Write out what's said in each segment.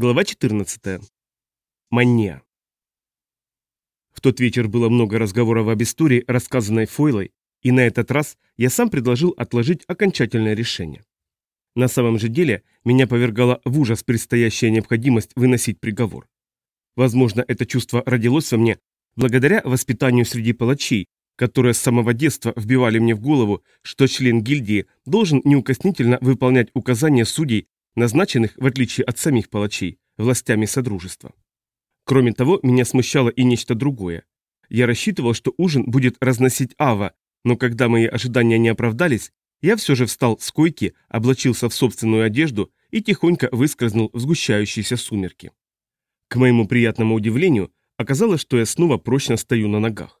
Глава 14. Мания. В тот вечер было много разговоров об истории, рассказанной Фойлой, и на этот раз я сам предложил отложить окончательное решение. На самом же деле, меня повергала в ужас предстоящая необходимость выносить приговор. Возможно, это чувство родилось во мне благодаря воспитанию среди палачей, которые с самого детства вбивали мне в голову, что член гильдии должен неукоснительно выполнять указания судей назначенных, в отличие от самих палачей, властями Содружества. Кроме того, меня смущало и нечто другое. Я рассчитывал, что ужин будет разносить Ава, но когда мои ожидания не оправдались, я все же встал с койки, облачился в собственную одежду и тихонько выскользнул в сгущающиеся сумерки. К моему приятному удивлению, оказалось, что я снова прочно стою на ногах.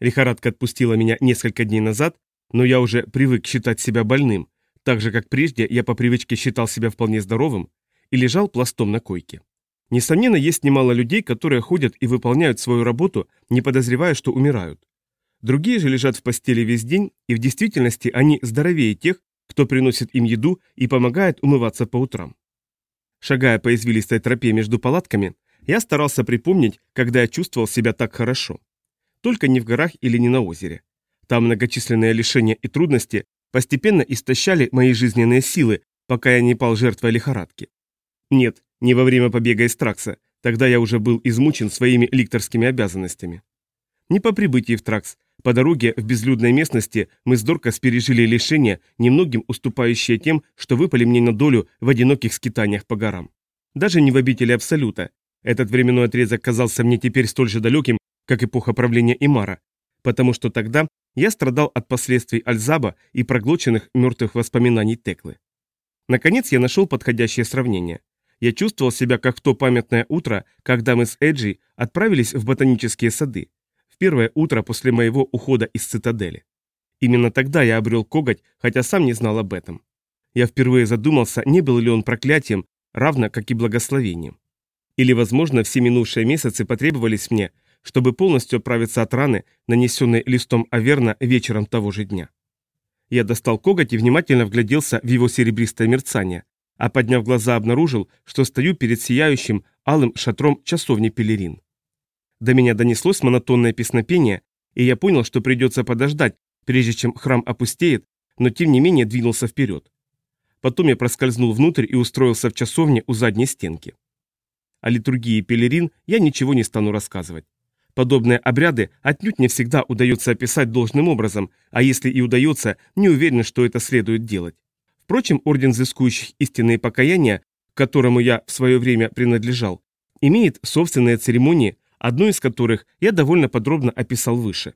Лихорадка отпустила меня несколько дней назад, но я уже привык считать себя больным, так же, как прежде, я по привычке считал себя вполне здоровым и лежал пластом на койке. Несомненно, есть немало людей, которые ходят и выполняют свою работу, не подозревая, что умирают. Другие же лежат в постели весь день, и в действительности они здоровее тех, кто приносит им еду и помогает умываться по утрам. Шагая по извилистой тропе между палатками, я старался припомнить, когда я чувствовал себя так хорошо. Только не в горах или не на озере. Там многочисленные лишения и трудности постепенно истощали мои жизненные силы, пока я не пал жертвой лихорадки. Нет, не во время побега из Тракса, тогда я уже был измучен своими ликторскими обязанностями. Не по прибытии в Тракс, по дороге в безлюдной местности мы с Доркас пережили лишения, немногим уступающие тем, что выпали мне на долю в одиноких скитаниях по горам. Даже не в обители Абсолюта. Этот временной отрезок казался мне теперь столь же далеким, как эпоха правления Имара, потому что тогда я страдал от последствий Альзаба и проглоченных мертвых воспоминаний Теклы. Наконец я нашел подходящее сравнение. Я чувствовал себя как в то памятное утро, когда мы с Эджи отправились в ботанические сады, в первое утро после моего ухода из цитадели. Именно тогда я обрел коготь, хотя сам не знал об этом. Я впервые задумался, не был ли он проклятием, равно как и благословением. Или, возможно, все минувшие месяцы потребовались мне, чтобы полностью оправиться от раны, нанесенной листом Аверна вечером того же дня. Я достал коготь и внимательно вгляделся в его серебристое мерцание, а подняв глаза обнаружил, что стою перед сияющим алым шатром часовни Пелерин. До меня донеслось монотонное песнопение, и я понял, что придется подождать, прежде чем храм опустеет, но тем не менее двинулся вперед. Потом я проскользнул внутрь и устроился в часовне у задней стенки. О литургии Пелерин я ничего не стану рассказывать. Подобные обряды отнюдь не всегда удается описать должным образом, а если и удается, не уверен, что это следует делать. Впрочем, Орден Взыскующих Истинные Покаяния, к которому я в свое время принадлежал, имеет собственные церемонии, одну из которых я довольно подробно описал выше.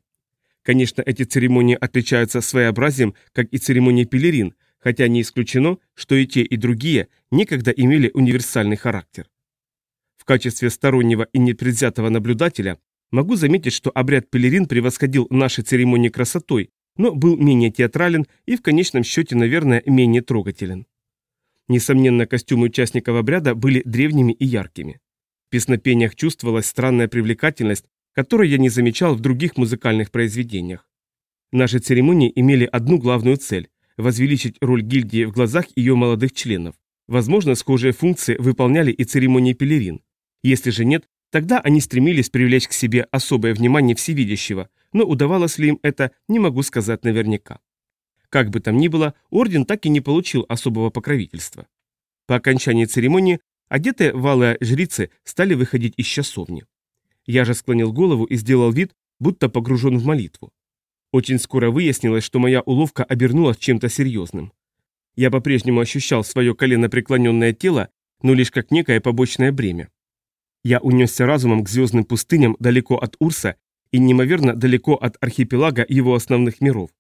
Конечно, эти церемонии отличаются своеобразием, как и церемонии пелерин, хотя не исключено, что и те, и другие некогда имели универсальный характер. В качестве стороннего и непредвзятого наблюдателя Могу заметить, что обряд пелерин превосходил наши церемонии красотой, но был менее театрален и в конечном счете, наверное, менее трогателен. Несомненно, костюмы участников обряда были древними и яркими. В песнопениях чувствовалась странная привлекательность, которую я не замечал в других музыкальных произведениях. Наши церемонии имели одну главную цель – возвеличить роль гильдии в глазах ее молодых членов. Возможно, схожие функции выполняли и церемонии пелерин. Если же нет, Тогда они стремились привлечь к себе особое внимание всевидящего, но удавалось ли им это, не могу сказать наверняка. Как бы там ни было, орден так и не получил особого покровительства. По окончании церемонии одетые валые жрицы стали выходить из часовни. Я же склонил голову и сделал вид, будто погружен в молитву. Очень скоро выяснилось, что моя уловка обернулась чем-то серьезным. Я по-прежнему ощущал свое колено преклоненное тело, но лишь как некое побочное бремя. Я унесся разумом к звездным пустыням далеко от Урса и неимоверно далеко от архипелага его основных миров.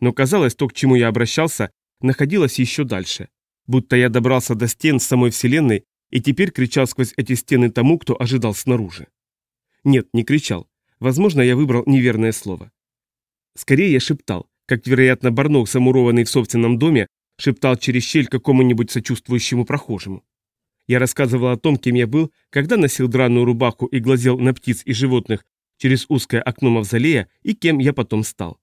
Но казалось, то, к чему я обращался, находилось еще дальше. Будто я добрался до стен самой Вселенной и теперь кричал сквозь эти стены тому, кто ожидал снаружи. Нет, не кричал. Возможно, я выбрал неверное слово. Скорее я шептал, как, вероятно, Барнок, замурованный в собственном доме, шептал через щель какому-нибудь сочувствующему прохожему. Я рассказывал о том, кем я был, когда носил драную рубаху и глазел на птиц и животных через узкое окно мавзолея, и кем я потом стал.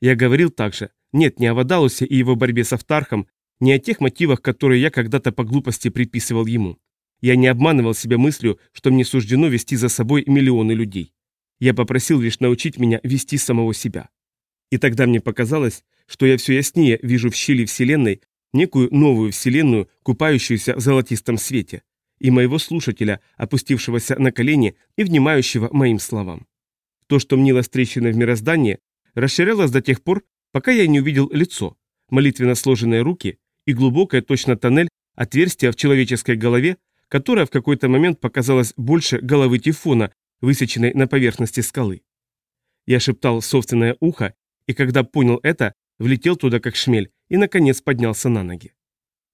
Я говорил также, нет, не о Вадалусе и его борьбе с Автархом, не о тех мотивах, которые я когда-то по глупости приписывал ему. Я не обманывал себя мыслью, что мне суждено вести за собой миллионы людей. Я попросил лишь научить меня вести самого себя. И тогда мне показалось, что я все яснее вижу в щели Вселенной некую новую Вселенную, купающуюся в золотистом свете, и моего слушателя, опустившегося на колени и внимающего моим словам. То, что мнилось трещиной в мироздании, расширялось до тех пор, пока я не увидел лицо, молитвенно сложенные руки и глубокая точно тоннель отверстия в человеческой голове, которая в какой-то момент показалась больше головы Тифона, высеченной на поверхности скалы. Я шептал собственное ухо, и когда понял это, влетел туда как шмель и, наконец, поднялся на ноги.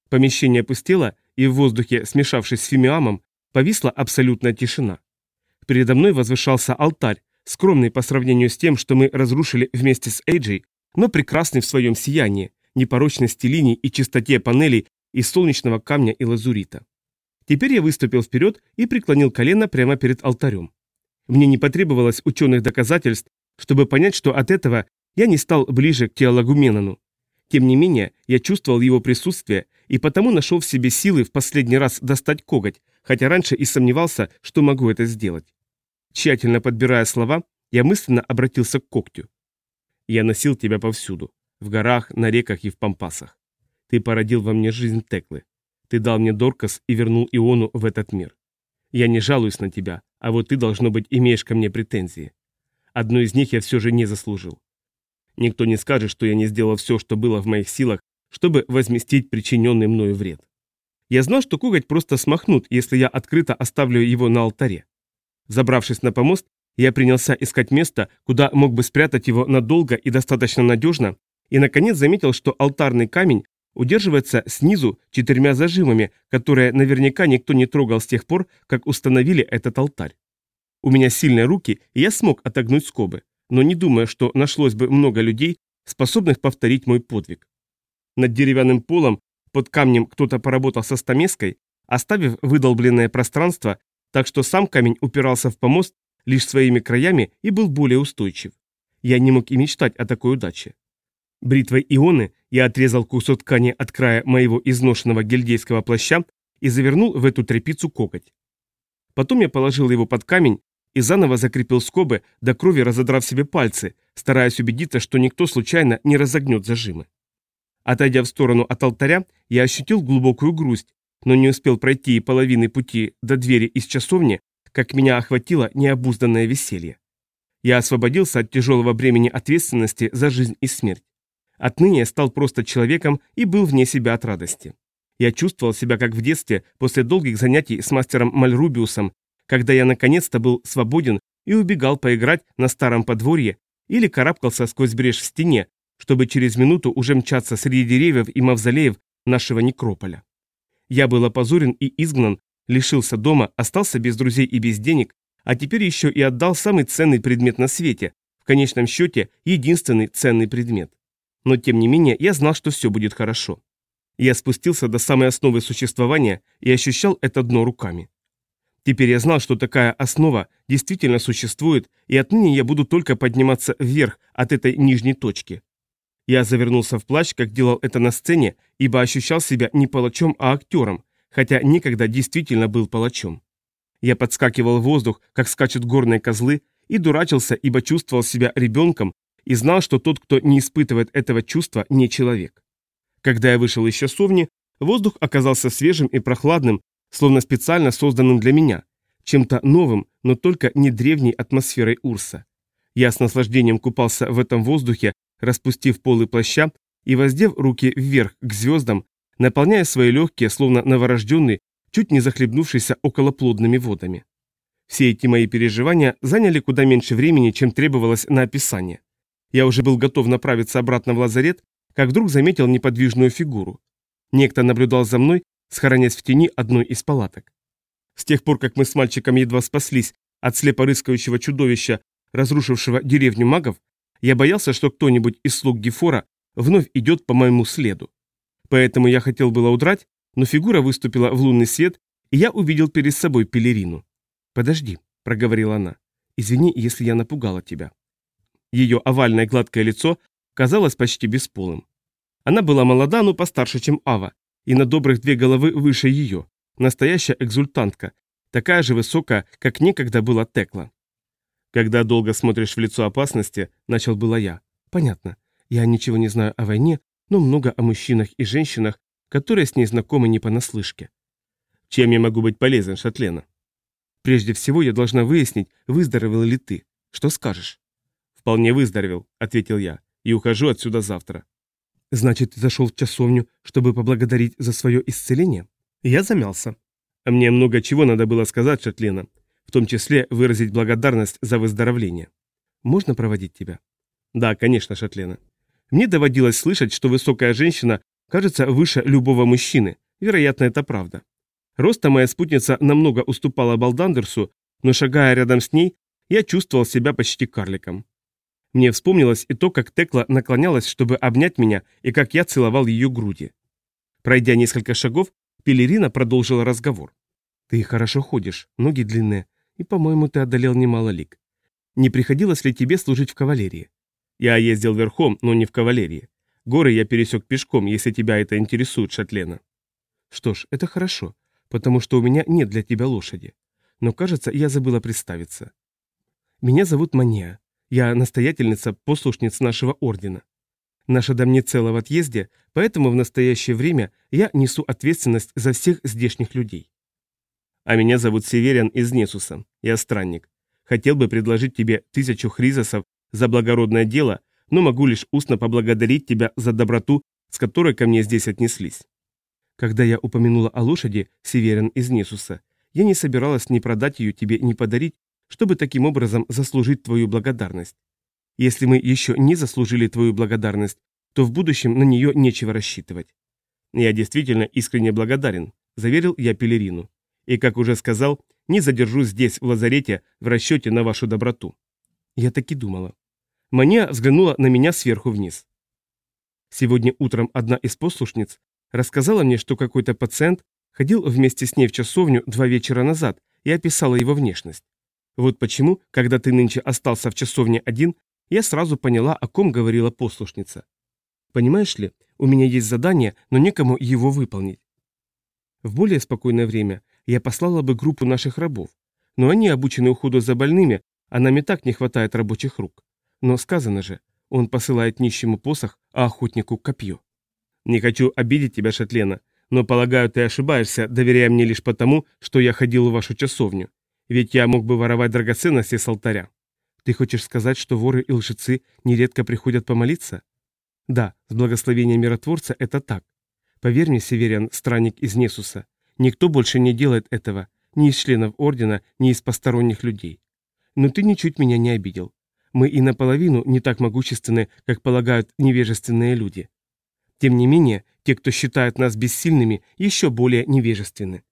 Помещение пустело, и в воздухе, смешавшись с фимиамом, повисла абсолютная тишина. Передо мной возвышался алтарь, скромный по сравнению с тем, что мы разрушили вместе с Эйджей, но прекрасный в своем сиянии, непорочности линий и чистоте панелей из солнечного камня и лазурита. Теперь я выступил вперед и преклонил колено прямо перед алтарем. Мне не потребовалось ученых доказательств, чтобы понять, что от этого я не стал ближе к теологу Менону. Тем не менее, я чувствовал его присутствие и потому нашел в себе силы в последний раз достать коготь, хотя раньше и сомневался, что могу это сделать. Тщательно подбирая слова, я мысленно обратился к когтю. «Я носил тебя повсюду, в горах, на реках и в пампасах. Ты породил во мне жизнь Теклы. Ты дал мне Доркас и вернул Иону в этот мир. Я не жалуюсь на тебя, а вот ты, должно быть, имеешь ко мне претензии. Одну из них я все же не заслужил. Никто не скажет, что я не сделал все, что было в моих силах, чтобы возместить причиненный мною вред. Я знал, что коготь просто смахнут, если я открыто оставлю его на алтаре. Забравшись на помост, я принялся искать место, куда мог бы спрятать его надолго и достаточно надежно, и наконец заметил, что алтарный камень удерживается снизу четырьмя зажимами, которые наверняка никто не трогал с тех пор, как установили этот алтарь. У меня сильные руки, и я смог отогнуть скобы, но не думая, что нашлось бы много людей, способных повторить мой подвиг. Над деревянным полом под камнем кто-то поработал со стамеской, оставив выдолбленное пространство так что сам камень упирался в помост лишь своими краями и был более устойчив. Я не мог и мечтать о такой удаче. Бритвой ионы я отрезал кусок ткани от края моего изношенного гильдейского плаща и завернул в эту тряпицу коготь. Потом я положил его под камень и заново закрепил скобы, до крови разодрав себе пальцы, стараясь убедиться, что никто случайно не разогнет зажимы. Отойдя в сторону от алтаря, я ощутил глубокую грусть, но не успел пройти и половины пути до двери из часовни, как меня охватило необузданное веселье. Я освободился от тяжелого бремени ответственности за жизнь и смерть. Отныне я стал просто человеком и был вне себя от радости. Я чувствовал себя как в детстве после долгих занятий с мастером Мальрубиусом, когда я наконец-то был свободен и убегал поиграть на старом подворье или карабкался сквозь брешь в стене, чтобы через минуту уже мчаться среди деревьев и мавзолеев нашего некрополя. Я был опозорен и изгнан, лишился дома, остался без друзей и без денег, а теперь еще и отдал самый ценный предмет на свете, в конечном счете единственный ценный предмет. Но тем не менее я знал, что все будет хорошо. Я спустился до самой основы существования и ощущал это дно руками. Теперь я знал, что такая основа действительно существует, и отныне я буду только подниматься вверх от этой нижней точки. Я завернулся в плащ, как делал это на сцене, ибо ощущал себя не палачом, а актером, хотя никогда действительно был палачом. Я подскакивал в воздух, как скачут горные козлы, и дурачился, ибо чувствовал себя ребенком и знал, что тот, кто не испытывает этого чувства, не человек. Когда я вышел из часовни, воздух оказался свежим и прохладным, словно специально созданным для меня, чем-то новым, но только не древней атмосферой Урса. Я с наслаждением купался в этом воздухе, распустив полы плаща и воздев руки вверх к звездам, наполняя свои легкие, словно новорожденный, чуть не захлебнувшийся околоплодными водами. Все эти мои переживания заняли куда меньше времени, чем требовалось на описание. Я уже был готов направиться обратно в лазарет, как вдруг заметил неподвижную фигуру. Некто наблюдал за мной, схоронясь в тени одной из палаток. С тех пор, как мы с мальчиком едва спаслись от слепорыскающего чудовища, разрушившего деревню магов, я боялся, что кто-нибудь из слуг Гефора вновь идет по моему следу. Поэтому я хотел было удрать, но фигура выступила в лунный свет, и я увидел перед собой пелерину. «Подожди», — проговорила она, — «извини, если я напугала тебя». Ее овальное гладкое лицо казалось почти бесполым. Она была молода, но постарше, чем Ава, и на добрых две головы выше ее, Настоящая экзультантка, такая же высокая, как некогда была Текла. Когда долго смотришь в лицо опасности, начал было я. Понятно. Я ничего не знаю о войне, но много о мужчинах и женщинах, которые с ней знакомы не понаслышке. Чем я могу быть полезен, Шатлена? Прежде всего я должна выяснить, выздоровел ли ты. Что скажешь? Вполне выздоровел, ответил я, и ухожу отсюда завтра. Значит, ты зашел в часовню, чтобы поблагодарить за свое исцеление? Я замялся. Мне много чего надо было сказать, Шатлена, в том числе выразить благодарность за выздоровление. Можно проводить тебя? Да, конечно, Шатлена. Мне доводилось слышать, что высокая женщина кажется выше любого мужчины. Вероятно, это правда. Роста моя спутница намного уступала Балдандерсу, но шагая рядом с ней, я чувствовал себя почти карликом. Мне вспомнилось и то, как Текла наклонялась, чтобы обнять меня, и как я целовал ее груди. Пройдя несколько шагов, Пелерина продолжила разговор. «Ты хорошо ходишь, ноги длинные, и, по-моему, ты одолел немало лиг. Не приходилось ли тебе служить в кавалерии?» «Я ездил верхом, но не в кавалерии. Горы я пересек пешком, если тебя это интересует, Шатлена». «Что ж, это хорошо, потому что у меня нет для тебя лошади. Но, кажется, я забыла представиться. Меня зовут Мания. Я настоятельница послушниц нашего ордена. Наша домницела в отъезде, поэтому в настоящее время я несу ответственность за всех здешних людей. А меня зовут Северян из Несуса. Я странник. Хотел бы предложить тебе тысячу хризосов за благородное дело, но могу лишь устно поблагодарить тебя за доброту, с которой ко мне здесь отнеслись. Когда я упомянула о лошади, Северян из Несуса, я не собиралась ни продать ее тебе, ни подарить, чтобы таким образом заслужить твою благодарность. Если мы еще не заслужили твою благодарность, то в будущем на нее нечего рассчитывать. Я действительно искренне благодарен, заверил я Пелерину. И, как уже сказал, не задержусь здесь, в лазарете, в расчете на вашу доброту. Я так и думала. Мания взглянула на меня сверху вниз. Сегодня утром одна из послушниц рассказала мне, что какой-то пациент ходил вместе с ней в часовню два вечера назад и описала его внешность. Вот почему, когда ты нынче остался в часовне один, я сразу поняла, о ком говорила послушница. Понимаешь ли, у меня есть задание, но некому его выполнить. В более спокойное время я послала бы группу наших рабов, но они обучены уходу за больными, а нам и так не хватает рабочих рук. Но сказано же, он посылает нищему посох, а охотнику копье. Не хочу обидеть тебя, Шатлена, но, полагаю, ты ошибаешься, доверяя мне лишь потому, что я ходил в вашу часовню. Ведь я мог бы воровать драгоценности с алтаря. Ты хочешь сказать, что воры и лжецы нередко приходят помолиться? Да, с благословения миротворца это так. Поверь мне, Северян, странник из Несуса, никто больше не делает этого, ни из членов Ордена, ни из посторонних людей. Но ты ничуть меня не обидел. Мы и наполовину не так могущественны, как полагают невежественные люди. Тем не менее, те, кто считает нас бессильными, еще более невежественны.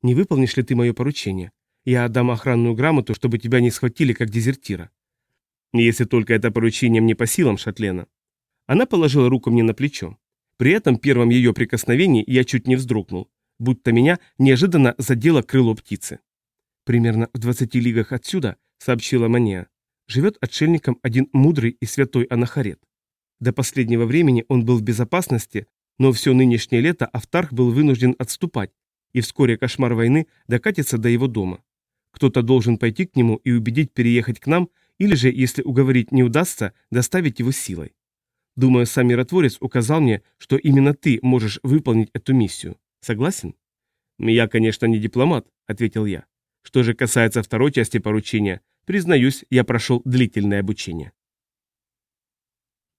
Не выполнишь ли ты мое поручение? Я отдам охранную грамоту, чтобы тебя не схватили как дезертира. Если только это поручение мне по силам, Шатлена. Она положила руку мне на плечо. При этом первом ее прикосновении я чуть не вздрогнул, будто меня неожиданно задело крыло птицы. Примерно в 20 лигах отсюда, сообщила Мания, живет отшельником один мудрый и святой Анахарет. До последнего времени он был в безопасности, но все нынешнее лето Автарх был вынужден отступать, и вскоре кошмар войны докатится до его дома. Кто-то должен пойти к нему и убедить переехать к нам, или же, если уговорить не удастся, доставить его силой. Думаю, сам миротворец указал мне, что именно ты можешь выполнить эту миссию. Согласен? Я, конечно, не дипломат, ответил я. Что же касается второй части поручения, признаюсь, я прошел длительное обучение.